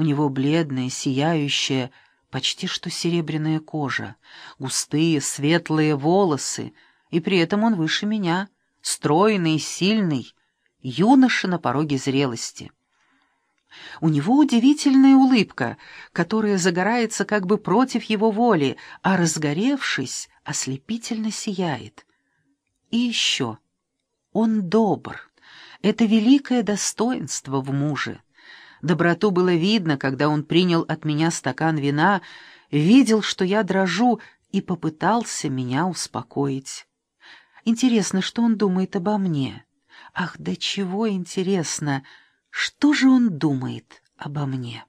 У него бледная, сияющая, почти что серебряная кожа, густые, светлые волосы, и при этом он выше меня, стройный, сильный, юноша на пороге зрелости. У него удивительная улыбка, которая загорается как бы против его воли, а, разгоревшись, ослепительно сияет. И еще. Он добр. Это великое достоинство в муже. Доброту было видно, когда он принял от меня стакан вина, видел, что я дрожу, и попытался меня успокоить. Интересно, что он думает обо мне? Ах, да чего интересно! Что же он думает обо мне?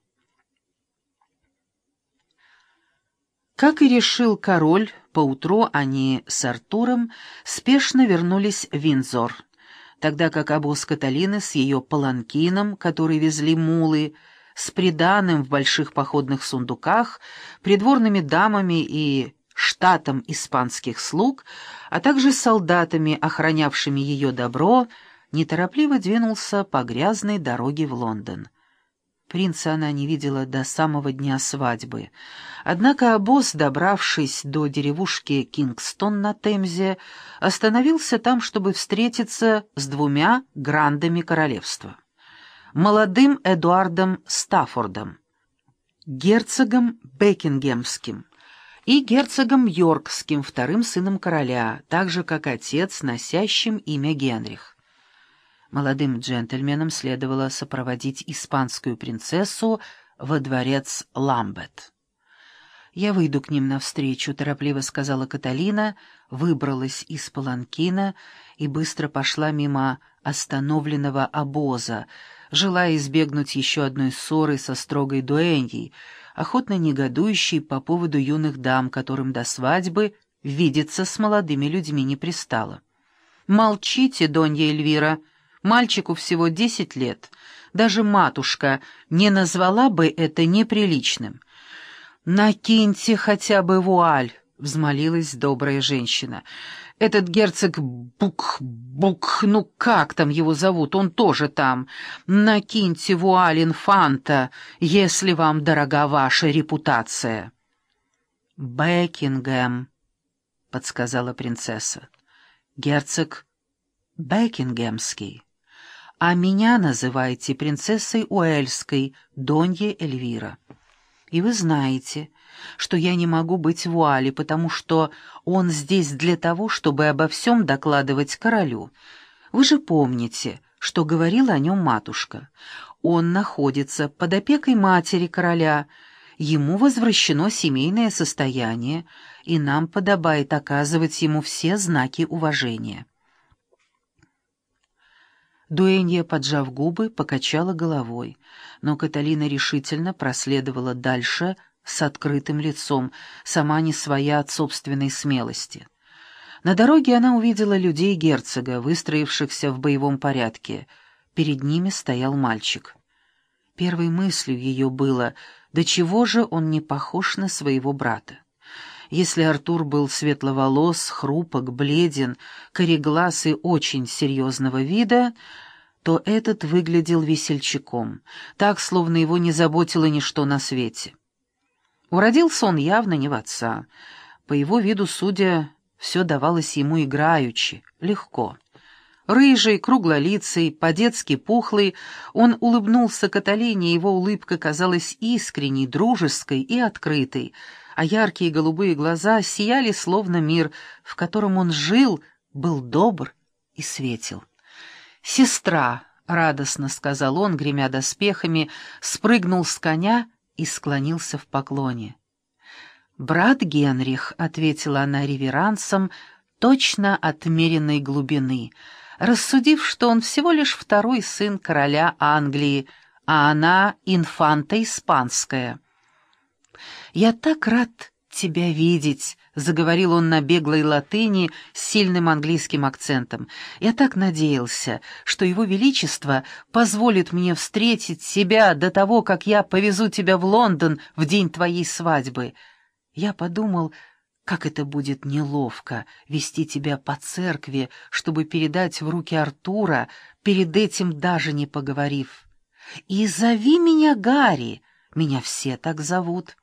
Как и решил король, поутру они с Артуром спешно вернулись в Винзор тогда как обоз Каталины с ее паланкином, который везли мулы, с приданым в больших походных сундуках, придворными дамами и штатом испанских слуг, а также солдатами, охранявшими ее добро, неторопливо двинулся по грязной дороге в Лондон. Принца она не видела до самого дня свадьбы. Однако обоз, добравшись до деревушки Кингстон на Темзе, остановился там, чтобы встретиться с двумя грандами королевства. Молодым Эдуардом Стаффордом, герцогом Бекингемским и герцогом Йоркским, вторым сыном короля, так же, как отец, носящим имя Генрих. Молодым джентльменам следовало сопроводить испанскую принцессу во дворец Ламбет. «Я выйду к ним навстречу», — торопливо сказала Каталина, выбралась из паланкина и быстро пошла мимо остановленного обоза, желая избегнуть еще одной ссоры со строгой дуэньей, охотно негодующей по поводу юных дам, которым до свадьбы видеться с молодыми людьми не пристало. «Молчите, Донья Эльвира», — Мальчику всего десять лет. Даже матушка не назвала бы это неприличным. «Накиньте хотя бы вуаль», — взмолилась добрая женщина. «Этот герцог Бук-Бук, ну как там его зовут, он тоже там. Накиньте вуаль инфанта, если вам дорога ваша репутация». «Бекингем», — подсказала принцесса. «Герцог Бекингемский» а меня называйте принцессой Уэльской, Донья Эльвира. И вы знаете, что я не могу быть в Уале, потому что он здесь для того, чтобы обо всем докладывать королю. Вы же помните, что говорила о нем матушка. Он находится под опекой матери короля, ему возвращено семейное состояние, и нам подобает оказывать ему все знаки уважения. Дуэнья, поджав губы, покачала головой, но Каталина решительно проследовала дальше с открытым лицом, сама не своя от собственной смелости. На дороге она увидела людей герцога, выстроившихся в боевом порядке. Перед ними стоял мальчик. Первой мыслью ее было, до чего же он не похож на своего брата. Если Артур был светловолос, хрупок, бледен, кореглаз и очень серьезного вида, то этот выглядел весельчаком, так, словно его не заботило ничто на свете. Уродился он явно не в отца. По его виду, судя, все давалось ему играючи, легко. Рыжий, круглолицый, по-детски пухлый, он улыбнулся Каталине, его улыбка казалась искренней, дружеской и открытой — а яркие голубые глаза сияли словно мир, в котором он жил, был добр и светил. «Сестра!» — радостно сказал он, гремя доспехами, спрыгнул с коня и склонился в поклоне. «Брат Генрих», — ответила она реверансом, точно отмеренной глубины, рассудив, что он всего лишь второй сын короля Англии, а она — инфанта испанская. «Я так рад тебя видеть», — заговорил он на беглой латыни с сильным английским акцентом. «Я так надеялся, что Его Величество позволит мне встретить себя до того, как я повезу тебя в Лондон в день твоей свадьбы. Я подумал, как это будет неловко вести тебя по церкви, чтобы передать в руки Артура, перед этим даже не поговорив. И зови меня Гарри». Меня все так зовут.